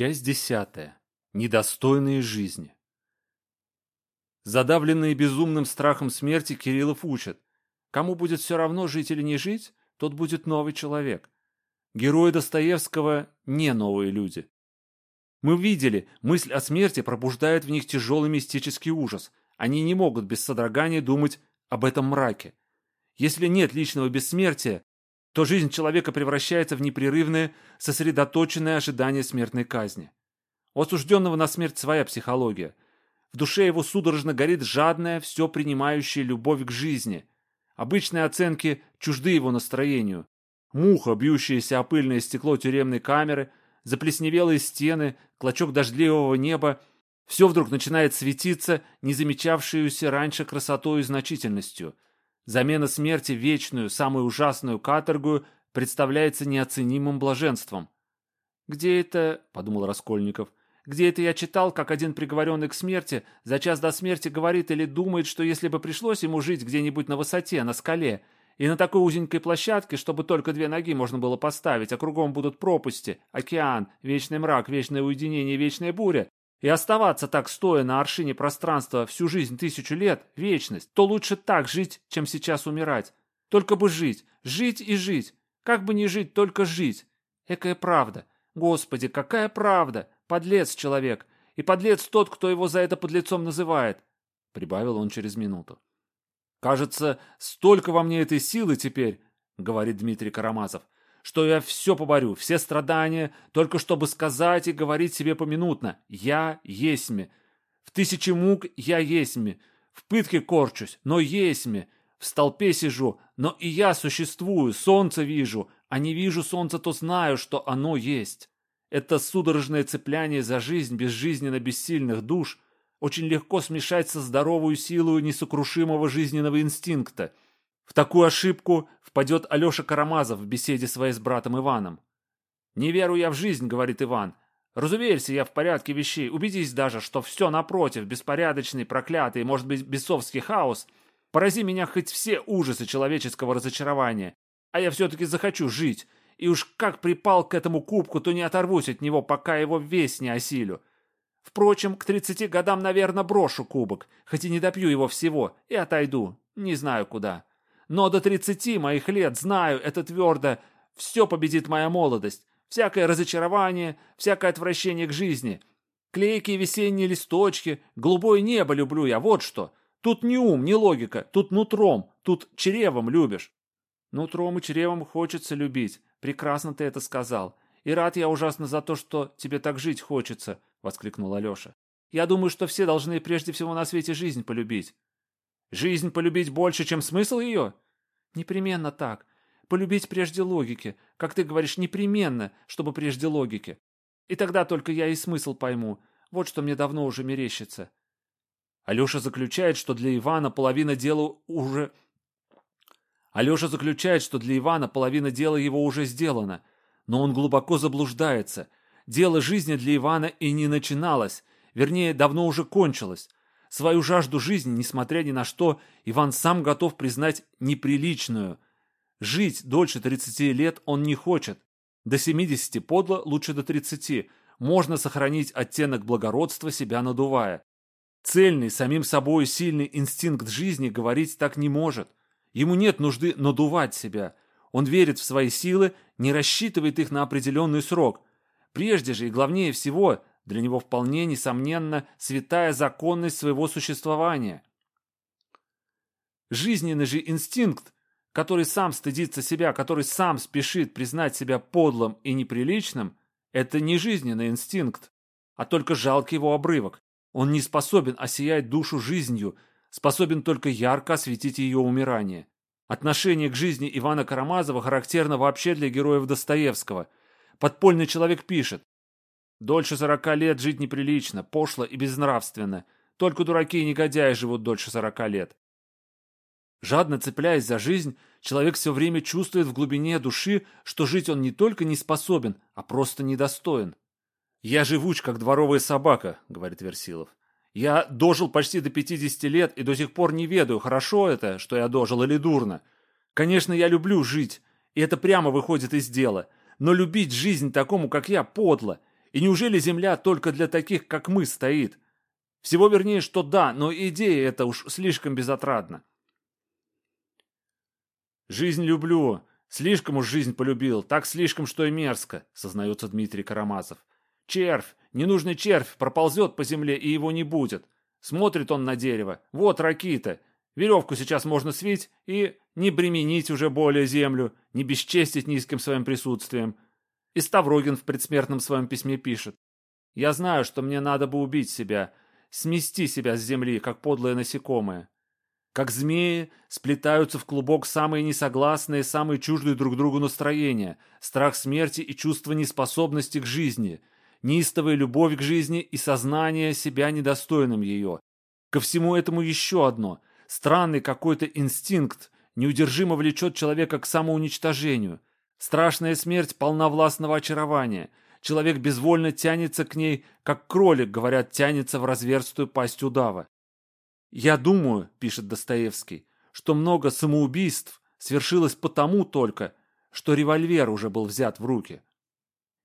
Часть десятая. Недостойные жизни. Задавленные безумным страхом смерти, Кириллов учит. Кому будет все равно, жить или не жить, тот будет новый человек. Герои Достоевского не новые люди. Мы видели, мысль о смерти пробуждает в них тяжелый мистический ужас. Они не могут без содрогания думать об этом мраке. Если нет личного бессмертия, то жизнь человека превращается в непрерывное, сосредоточенное ожидание смертной казни. У осужденного на смерть своя психология. В душе его судорожно горит жадная, все принимающая любовь к жизни. Обычные оценки чужды его настроению. Муха, бьющаяся о пыльное стекло тюремной камеры, заплесневелые стены, клочок дождливого неба – все вдруг начинает светиться, не замечавшуюся раньше красотой и значительностью – Замена смерти вечную, самую ужасную каторгу представляется неоценимым блаженством. «Где это?» — подумал Раскольников. «Где это я читал, как один приговоренный к смерти за час до смерти говорит или думает, что если бы пришлось ему жить где-нибудь на высоте, на скале, и на такой узенькой площадке, чтобы только две ноги можно было поставить, а кругом будут пропасти, океан, вечный мрак, вечное уединение, вечная буря, и оставаться так стоя на аршине пространства всю жизнь тысячу лет, вечность, то лучше так жить, чем сейчас умирать. Только бы жить, жить и жить. Как бы не жить, только жить. Экая правда. Господи, какая правда! Подлец человек. И подлец тот, кто его за это подлецом называет. Прибавил он через минуту. Кажется, столько во мне этой силы теперь, говорит Дмитрий Карамазов, что я все поборю, все страдания, только чтобы сказать и говорить себе поминутно «Я есьме». В тысячи мук я есьме, в пытке корчусь, но есьме, в столпе сижу, но и я существую, солнце вижу, а не вижу солнца, то знаю, что оно есть. Это судорожное цепляние за жизнь безжизненно бессильных душ очень легко смешать со здоровую силу несокрушимого жизненного инстинкта – в такую ошибку впадет Алеша Карамазов в беседе своей с братом Иваном. «Не верю я в жизнь», — говорит Иван. «Разуверься я в порядке вещей, убедись даже, что все напротив, беспорядочный, проклятый, может быть, бесовский хаос. Порази меня хоть все ужасы человеческого разочарования, а я все-таки захочу жить, и уж как припал к этому кубку, то не оторвусь от него, пока его весь не осилю. Впрочем, к тридцати годам, наверное, брошу кубок, хоть и не допью его всего, и отойду, не знаю куда». Но до тридцати моих лет, знаю это твердо, все победит моя молодость, всякое разочарование, всякое отвращение к жизни. Клейкие весенние листочки, голубое небо люблю я, вот что. Тут не ум, не логика, тут нутром, тут чревом любишь. Нутром и чревом хочется любить. Прекрасно ты это сказал. И рад я ужасно за то, что тебе так жить хочется, — воскликнул Алеша. Я думаю, что все должны прежде всего на свете жизнь полюбить. Жизнь полюбить больше, чем смысл ее? Непременно так. Полюбить прежде логики. Как ты говоришь, непременно, чтобы прежде логики. И тогда только я и смысл пойму. Вот что мне давно уже мерещится. Алеша заключает, что для Ивана половина дела уже... Алеша заключает, что для Ивана половина дела его уже сделана. Но он глубоко заблуждается. Дело жизни для Ивана и не начиналось. Вернее, давно уже кончилось. Свою жажду жизни, несмотря ни на что, Иван сам готов признать неприличную. Жить дольше 30 лет он не хочет. До 70 подло, лучше до 30. Можно сохранить оттенок благородства, себя надувая. Цельный, самим собой сильный инстинкт жизни говорить так не может. Ему нет нужды надувать себя. Он верит в свои силы, не рассчитывает их на определенный срок. Прежде же и главнее всего для него вполне несомненно святая законность своего существования. Жизненный же инстинкт, который сам стыдится себя, который сам спешит признать себя подлым и неприличным, это не жизненный инстинкт, а только жалкий его обрывок. Он не способен осиять душу жизнью, способен только ярко осветить ее умирание. Отношение к жизни Ивана Карамазова характерно вообще для героев Достоевского. Подпольный человек пишет Дольше сорока лет жить неприлично, пошло и безнравственно. Только дураки и негодяи живут дольше сорока лет. Жадно цепляясь за жизнь, человек все время чувствует в глубине души, что жить он не только не способен, а просто недостоин. «Я живуч, как дворовая собака», — говорит Версилов. «Я дожил почти до пятидесяти лет и до сих пор не ведаю, хорошо это, что я дожил или дурно. Конечно, я люблю жить, и это прямо выходит из дела. Но любить жизнь такому, как я, подло. И неужели земля только для таких, как мы, стоит? Всего вернее, что да, но идея эта уж слишком безотрадна. «Жизнь люблю. Слишком уж жизнь полюбил. Так слишком, что и мерзко», — сознается Дмитрий Карамазов. «Червь, ненужный червь, проползет по земле, и его не будет. Смотрит он на дерево. Вот ракита. Веревку сейчас можно свить и не бременить уже более землю, не бесчестить низким своим присутствием. И Ставрогин в предсмертном своем письме пишет. «Я знаю, что мне надо бы убить себя, смести себя с земли, как подлое насекомое. Как змеи сплетаются в клубок самые несогласные, самые чуждые друг другу настроения, страх смерти и чувство неспособности к жизни, неистовая любовь к жизни и сознание себя недостойным ее. Ко всему этому еще одно – странный какой-то инстинкт, неудержимо влечет человека к самоуничтожению. Страшная смерть полна властного очарования. Человек безвольно тянется к ней, как кролик, говорят, тянется в разверстую пасть удава. «Я думаю», — пишет Достоевский, «что много самоубийств свершилось потому только, что револьвер уже был взят в руки».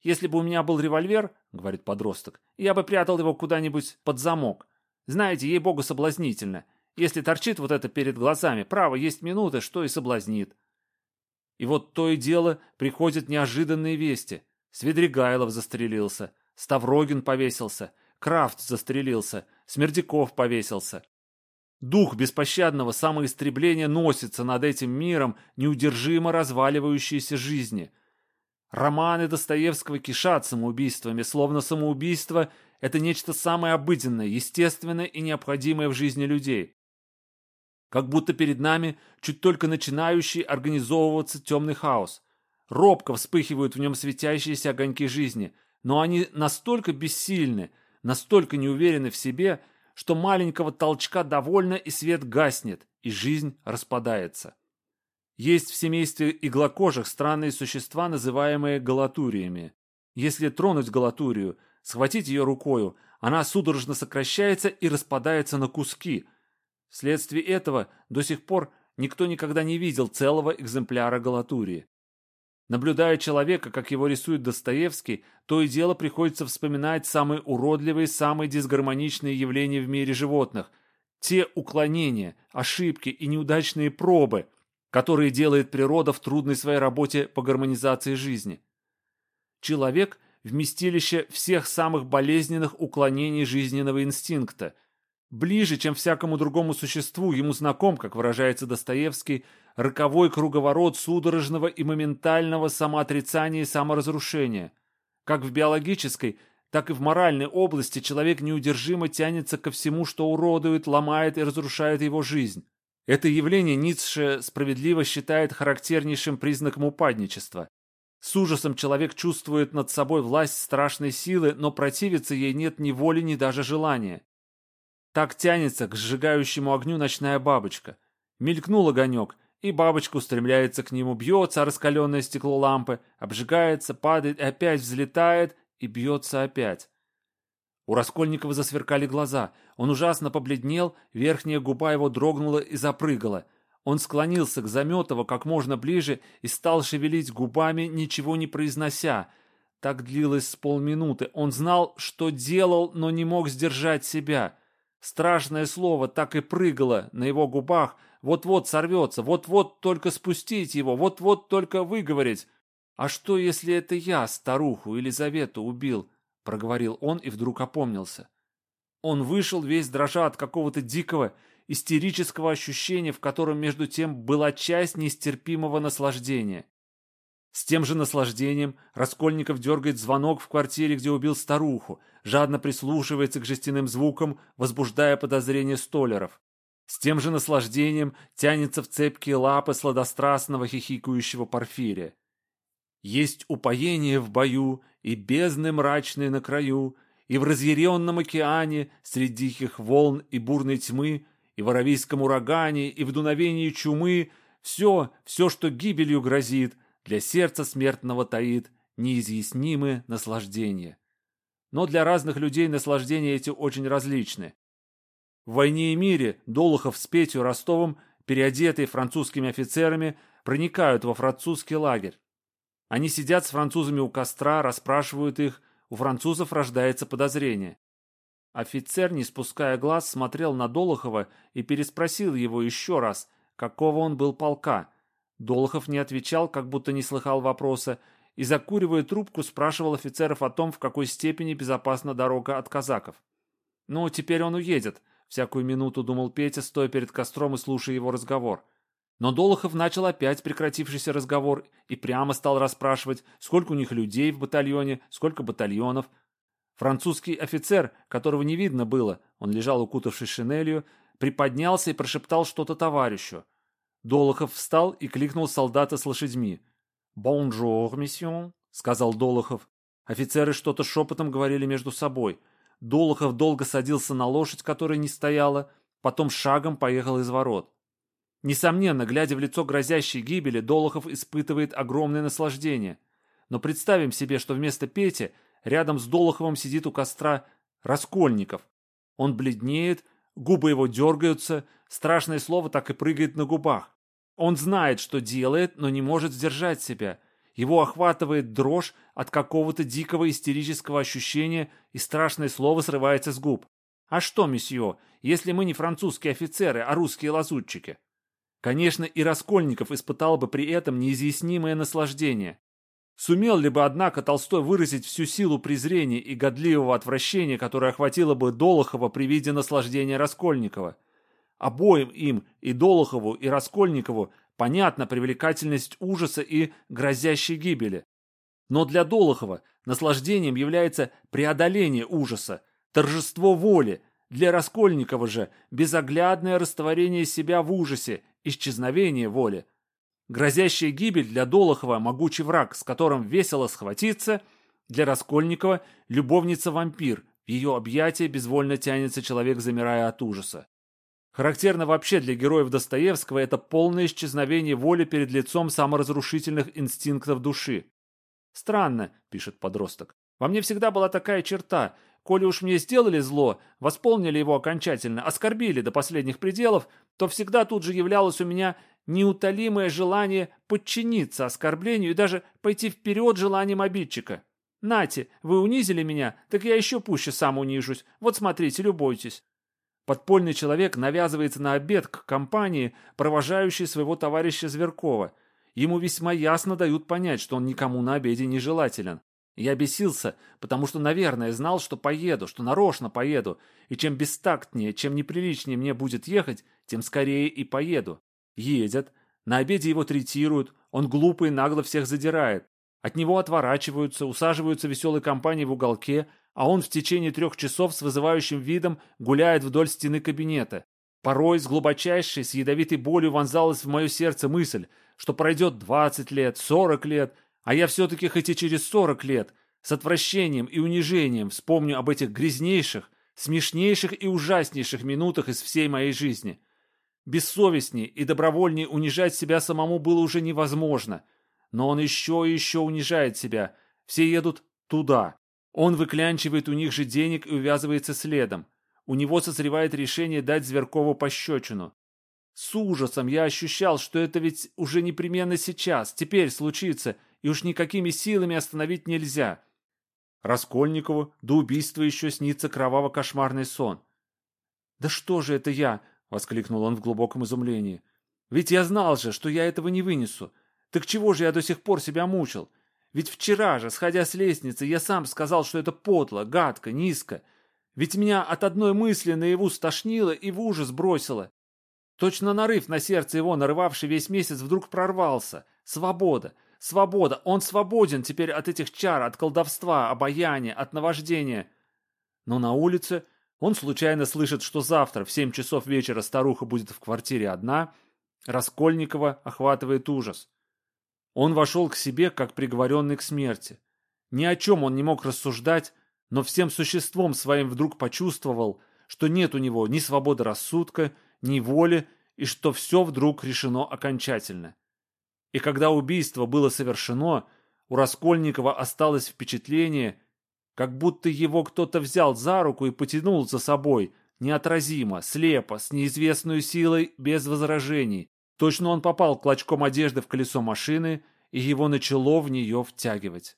«Если бы у меня был револьвер, — говорит подросток, — я бы прятал его куда-нибудь под замок. Знаете, ей-богу, соблазнительно. Если торчит вот это перед глазами, право, есть минуты, что и соблазнит. И вот то и дело приходят неожиданные вести. Свидригайлов застрелился, Ставрогин повесился, Крафт застрелился, Смердяков повесился. Дух беспощадного самоистребления носится над этим миром неудержимо разваливающейся жизни. Романы Достоевского кишат самоубийствами, словно самоубийство – это нечто самое обыденное, естественное и необходимое в жизни людей. Как будто перед нами чуть только начинающий организовываться темный хаос. Робко вспыхивают в нем светящиеся огоньки жизни, но они настолько бессильны, настолько неуверены в себе – что маленького толчка довольно и свет гаснет, и жизнь распадается. Есть в семействе иглокожих странные существа, называемые галатуриями. Если тронуть галатурию, схватить ее рукою, она судорожно сокращается и распадается на куски. Вследствие этого до сих пор никто никогда не видел целого экземпляра галатурии. Наблюдая человека, как его рисует Достоевский, то и дело приходится вспоминать самые уродливые, самые дисгармоничные явления в мире животных. Те уклонения, ошибки и неудачные пробы, которые делает природа в трудной своей работе по гармонизации жизни. Человек – вместилище всех самых болезненных уклонений жизненного инстинкта. Ближе, чем всякому другому существу, ему знаком, как выражается Достоевский, роковой круговорот судорожного и моментального самоотрицания и саморазрушения. Как в биологической, так и в моральной области человек неудержимо тянется ко всему, что уродует, ломает и разрушает его жизнь. Это явление Ницше справедливо считает характернейшим признаком упадничества. С ужасом человек чувствует над собой власть страшной силы, но противиться ей нет ни воли, ни даже желания. Так тянется к сжигающему огню ночная бабочка. Мелькнул огонек, и бабочка устремляется к нему, бьется раскаленное стекло лампы, обжигается, падает и опять взлетает и бьется опять. У Раскольникова засверкали глаза. Он ужасно побледнел, верхняя губа его дрогнула и запрыгала. Он склонился к Заметову как можно ближе и стал шевелить губами, ничего не произнося. Так длилось с полминуты. Он знал, что делал, но не мог сдержать себя. Страшное слово так и прыгало на его губах, вот-вот сорвется, вот-вот только спустить его, вот-вот только выговорить. «А что, если это я старуху Елизавету убил?» — проговорил он и вдруг опомнился. Он вышел весь дрожа от какого-то дикого, истерического ощущения, в котором между тем была часть нестерпимого наслаждения. С тем же наслаждением Раскольников дергает звонок в квартире, где убил старуху, жадно прислушивается к жестяным звукам, возбуждая подозрения столеров. С тем же наслаждением тянется в цепкие лапы сладострастного хихикающего Порфирия. Есть упоение в бою и бездны мрачные на краю, и в разъяренном океане среди диких волн и бурной тьмы, и в аравийском урагане, и в дуновении чумы все, все, что гибелью грозит, для сердца смертного таит неизъяснимые наслаждения. Но для разных людей наслаждения эти очень различны. В «Войне и мире» Долохов с Петю Ростовым, переодетые французскими офицерами, проникают во французский лагерь. Они сидят с французами у костра, расспрашивают их, у французов рождается подозрение. Офицер, не спуская глаз, смотрел на Долохова и переспросил его еще раз, какого он был полка. Долохов не отвечал, как будто не слыхал вопроса, и, закуривая трубку, спрашивал офицеров о том, в какой степени безопасна дорога от казаков. «Ну, теперь он уедет», — всякую минуту думал Петя, стоя перед костром и слушая его разговор. Но Долохов начал опять прекратившийся разговор и прямо стал расспрашивать, сколько у них людей в батальоне, сколько батальонов. Французский офицер, которого не видно было, он лежал укутавшись шинелью, приподнялся и прошептал что-то товарищу. Долохов встал и кликнул солдата с лошадьми. «Bonjour, messieurs», — сказал Долохов. Офицеры что-то шепотом говорили между собой. Долохов долго садился на лошадь, которая не стояла, потом шагом поехал из ворот. Несомненно, глядя в лицо грозящей гибели, Долохов испытывает огромное наслаждение. Но представим себе, что вместо Пети рядом с Долоховым сидит у костра Раскольников. Он бледнеет, губы его дергаются, страшное слово так и прыгает на губах. Он знает, что делает, но не может сдержать себя. Его охватывает дрожь от какого-то дикого истерического ощущения, и страшное слово срывается с губ. А что, месье, если мы не французские офицеры, а русские лазутчики? Конечно, и Раскольников испытал бы при этом неизъяснимое наслаждение. Сумел ли бы, однако, Толстой выразить всю силу презрения и годливого отвращения, которое охватило бы Долохова при виде наслаждения Раскольникова? Обоим им, и Долохову, и Раскольникову, понятна привлекательность ужаса и грозящей гибели. Но для Долохова наслаждением является преодоление ужаса, торжество воли, для Раскольникова же безоглядное растворение себя в ужасе исчезновение воли. Грозящая гибель для Долохова – могучий враг, с которым весело схватиться, для Раскольникова – любовница-вампир, в ее объятия безвольно тянется человек, замирая от ужаса. Характерно вообще для героев Достоевского это полное исчезновение воли перед лицом саморазрушительных инстинктов души. «Странно», – пишет подросток, – «во мне всегда была такая черта. Коли уж мне сделали зло, восполнили его окончательно, оскорбили до последних пределов, то всегда тут же являлось у меня неутолимое желание подчиниться оскорблению и даже пойти вперед желанием обидчика. «Нате, вы унизили меня, так я еще пуще сам унижусь. Вот смотрите, любуйтесь». Подпольный человек навязывается на обед к компании, провожающей своего товарища Зверкова. Ему весьма ясно дают понять, что он никому на обеде не желателен. Я бесился, потому что, наверное, знал, что поеду, что нарочно поеду, и чем бестактнее, чем неприличнее мне будет ехать, тем скорее и поеду. Едет, на обеде его третируют, он глупо и нагло всех задирает. От него отворачиваются, усаживаются веселой компанией в уголке, а он в течение трех часов с вызывающим видом гуляет вдоль стены кабинета. Порой с глубочайшей, с ядовитой болью вонзалась в мое сердце мысль, что пройдет 20 лет, 40 лет, а я все-таки хоть и через 40 лет, с отвращением и унижением вспомню об этих грязнейших, смешнейших и ужаснейших минутах из всей моей жизни. Бессовестней и добровольней унижать себя самому было уже невозможно. Но он еще и еще унижает себя. Все едут туда. Он выклянчивает у них же денег и увязывается следом. У него созревает решение дать Зверкову пощечину. С ужасом я ощущал, что это ведь уже непременно сейчас, теперь случится, и уж никакими силами остановить нельзя. Раскольникову до убийства еще снится кроваво-кошмарный сон. «Да что же это я?» — воскликнул он в глубоком изумлении. «Ведь я знал же, что я этого не вынесу. Так чего же я до сих пор себя мучил? Ведь вчера же, сходя с лестницы, я сам сказал, что это подло, гадко, низко. Ведь меня от одной мысли наяву стошнило и в ужас бросило. Точно нарыв на сердце его, нарывавший весь месяц, вдруг прорвался. Свобода! Свобода! Он свободен теперь от этих чар, от колдовства, обаяния, от наваждения. Но на улице он случайно слышит, что завтра в семь часов вечера старуха будет в квартире одна. Раскольникова охватывает ужас. Он вошел к себе, как приговоренный к смерти. Ни о чем он не мог рассуждать, но всем существом своим вдруг почувствовал, что нет у него ни свободы рассудка, ни воли, и что все вдруг решено окончательно. И когда убийство было совершено, у Раскольникова осталось впечатление, как будто его кто-то взял за руку и потянул за собой, неотразимо, слепо, с неизвестной силой, без возражений. Точно он попал клочком одежды в колесо машины, и его начало в нее втягивать.